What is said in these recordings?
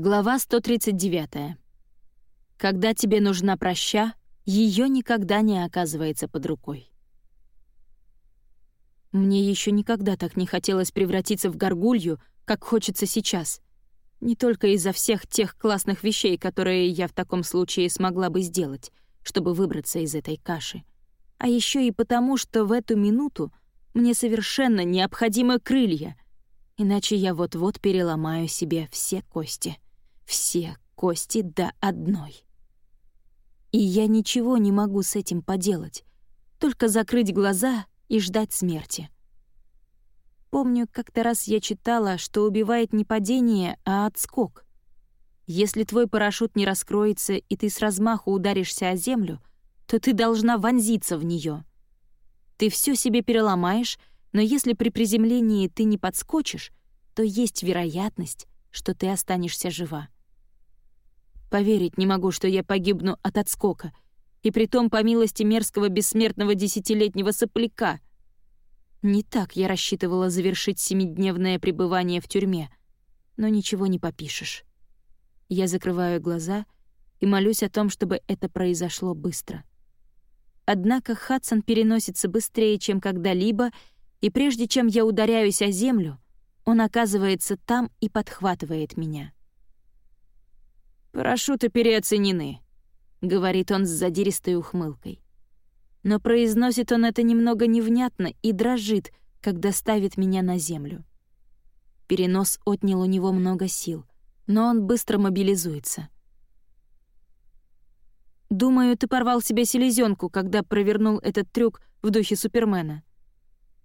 Глава 139. Когда тебе нужна проща, ее никогда не оказывается под рукой. Мне еще никогда так не хотелось превратиться в горгулью, как хочется сейчас. Не только из-за всех тех классных вещей, которые я в таком случае смогла бы сделать, чтобы выбраться из этой каши, а еще и потому, что в эту минуту мне совершенно необходимы крылья, иначе я вот-вот переломаю себе все кости все кости до одной. И я ничего не могу с этим поделать, только закрыть глаза и ждать смерти. Помню, как-то раз я читала, что убивает не падение, а отскок. Если твой парашют не раскроется, и ты с размаху ударишься о землю, то ты должна вонзиться в нее. Ты все себе переломаешь, но если при приземлении ты не подскочишь, то есть вероятность, что ты останешься жива. Поверить не могу, что я погибну от отскока. И притом по милости мерзкого бессмертного десятилетнего сопляка. Не так я рассчитывала завершить семидневное пребывание в тюрьме. Но ничего не попишешь. Я закрываю глаза и молюсь о том, чтобы это произошло быстро. Однако Хадсон переносится быстрее, чем когда-либо, и прежде чем я ударяюсь о землю, он оказывается там и подхватывает меня. «Парашюты переоценены», — говорит он с задиристой ухмылкой. Но произносит он это немного невнятно и дрожит, когда ставит меня на землю. Перенос отнял у него много сил, но он быстро мобилизуется. «Думаю, ты порвал себе селезенку, когда провернул этот трюк в духе Супермена».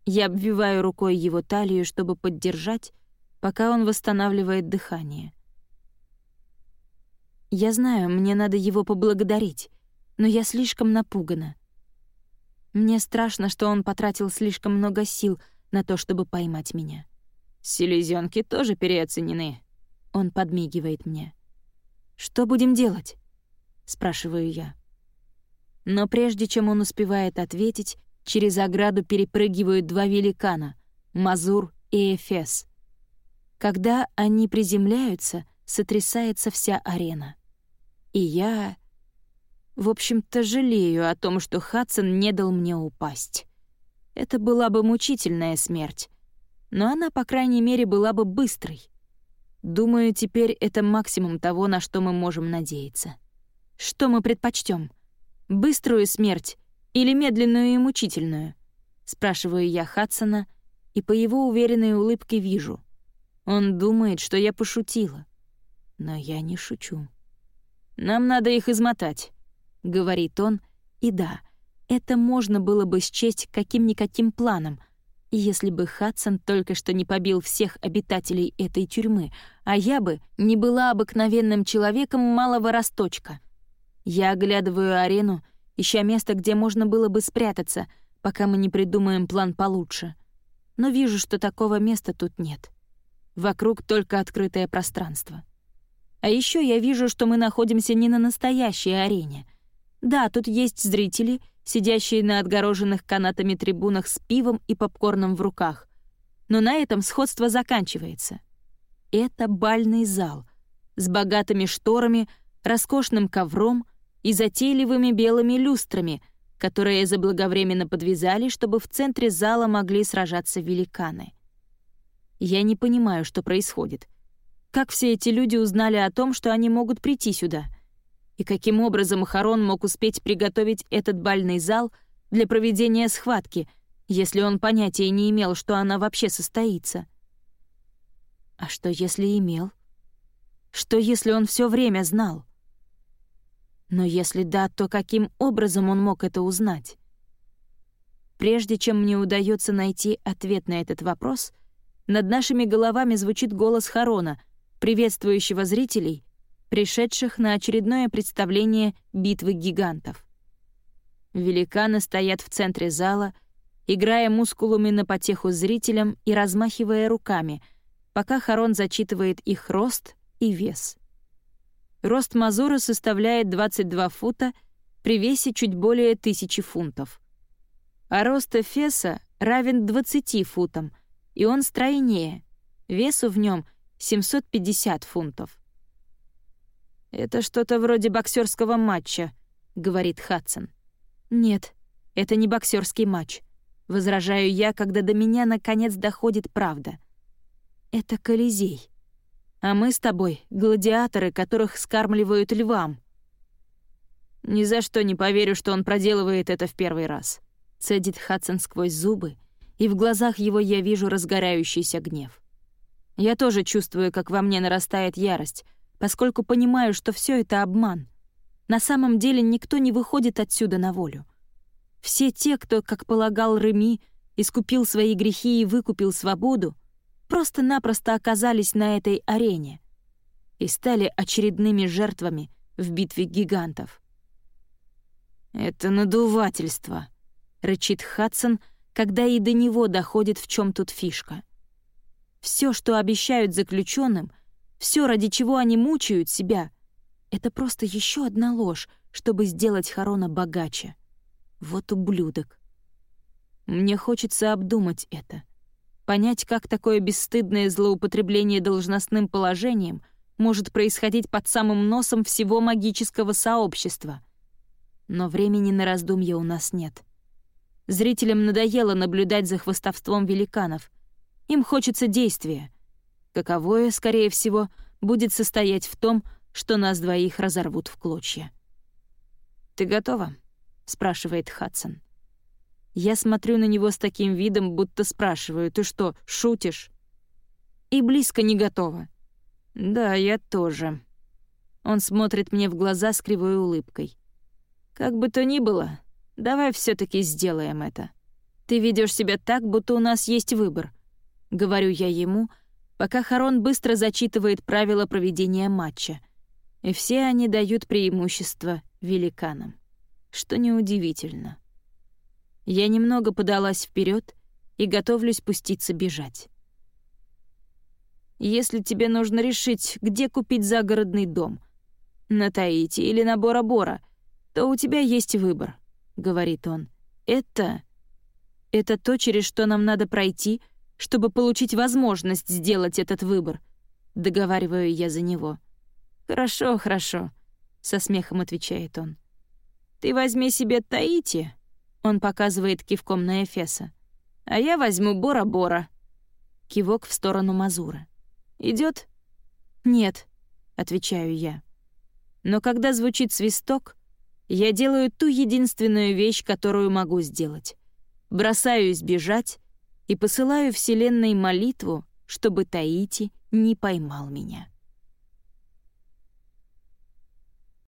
Я обвиваю рукой его талию, чтобы поддержать, пока он восстанавливает дыхание. Я знаю, мне надо его поблагодарить, но я слишком напугана. Мне страшно, что он потратил слишком много сил на то, чтобы поймать меня. «Селезёнки тоже переоценены», — он подмигивает мне. «Что будем делать?» — спрашиваю я. Но прежде чем он успевает ответить, через ограду перепрыгивают два великана — Мазур и Эфес. Когда они приземляются, сотрясается вся арена. И я... В общем-то, жалею о том, что Хадсон не дал мне упасть. Это была бы мучительная смерть. Но она, по крайней мере, была бы быстрой. Думаю, теперь это максимум того, на что мы можем надеяться. Что мы предпочтем? Быструю смерть или медленную и мучительную? Спрашиваю я Хадсона, и по его уверенной улыбке вижу. Он думает, что я пошутила. Но я не шучу. «Нам надо их измотать», — говорит он, и да, это можно было бы счесть каким-никаким планом, если бы Хадсон только что не побил всех обитателей этой тюрьмы, а я бы не была обыкновенным человеком малого росточка. Я оглядываю арену, ища место, где можно было бы спрятаться, пока мы не придумаем план получше. Но вижу, что такого места тут нет. Вокруг только открытое пространство. А еще я вижу, что мы находимся не на настоящей арене. Да, тут есть зрители, сидящие на отгороженных канатами трибунах с пивом и попкорном в руках. Но на этом сходство заканчивается. Это бальный зал с богатыми шторами, роскошным ковром и затейливыми белыми люстрами, которые заблаговременно подвязали, чтобы в центре зала могли сражаться великаны. Я не понимаю, что происходит. Как все эти люди узнали о том, что они могут прийти сюда? И каким образом Харон мог успеть приготовить этот бальный зал для проведения схватки, если он понятия не имел, что она вообще состоится? А что, если имел? Что, если он все время знал? Но если да, то каким образом он мог это узнать? Прежде чем мне удается найти ответ на этот вопрос, над нашими головами звучит голос Харона — приветствующего зрителей, пришедших на очередное представление «Битвы гигантов». Великаны стоят в центре зала, играя мускулами на потеху зрителям и размахивая руками, пока Харон зачитывает их рост и вес. Рост Мазура составляет 22 фута при весе чуть более тысячи фунтов. А рост Эфеса равен 20 футам, и он стройнее. Весу в нем 750 фунтов. «Это что-то вроде боксерского матча», — говорит Хадсон. «Нет, это не боксерский матч», — возражаю я, когда до меня наконец доходит правда. «Это Колизей. А мы с тобой — гладиаторы, которых скармливают львам». «Ни за что не поверю, что он проделывает это в первый раз», — цедит Хадсон сквозь зубы, и в глазах его я вижу разгорающийся гнев. Я тоже чувствую, как во мне нарастает ярость, поскольку понимаю, что все это обман. На самом деле никто не выходит отсюда на волю. Все те, кто, как полагал Реми, искупил свои грехи и выкупил свободу, просто-напросто оказались на этой арене и стали очередными жертвами в битве гигантов. «Это надувательство», — рычит Хадсон, когда и до него доходит, в чем тут фишка — все, что обещают заключенным, все, ради чего они мучают себя, это просто еще одна ложь, чтобы сделать Харона богаче. Вот ублюдок. Мне хочется обдумать это. Понять, как такое бесстыдное злоупотребление должностным положением может происходить под самым носом всего магического сообщества. Но времени на раздумья у нас нет. Зрителям надоело наблюдать за хвостовством великанов — им хочется действия. Каковое, скорее всего, будет состоять в том, что нас двоих разорвут в клочья. «Ты готова?» — спрашивает Хадсон. Я смотрю на него с таким видом, будто спрашиваю, «Ты что, шутишь?» И близко не готова. «Да, я тоже». Он смотрит мне в глаза с кривой улыбкой. «Как бы то ни было, давай все таки сделаем это. Ты ведешь себя так, будто у нас есть выбор говорю я ему, пока Харон быстро зачитывает правила проведения матча. И все они дают преимущество великанам. Что неудивительно. Я немного подалась вперед и готовлюсь пуститься бежать. Если тебе нужно решить, где купить загородный дом, на Таити или на Бора-Бора, то у тебя есть выбор, — говорит он. Это... Это то, через что нам надо пройти — чтобы получить возможность сделать этот выбор. Договариваю я за него. «Хорошо, хорошо», — со смехом отвечает он. «Ты возьми себе Таити», — он показывает кивком на Эфеса. «А я возьму Бора-Бора». Кивок в сторону Мазура. Идет? «Нет», — отвечаю я. Но когда звучит свисток, я делаю ту единственную вещь, которую могу сделать. Бросаюсь бежать, и посылаю Вселенной молитву, чтобы Таити не поймал меня.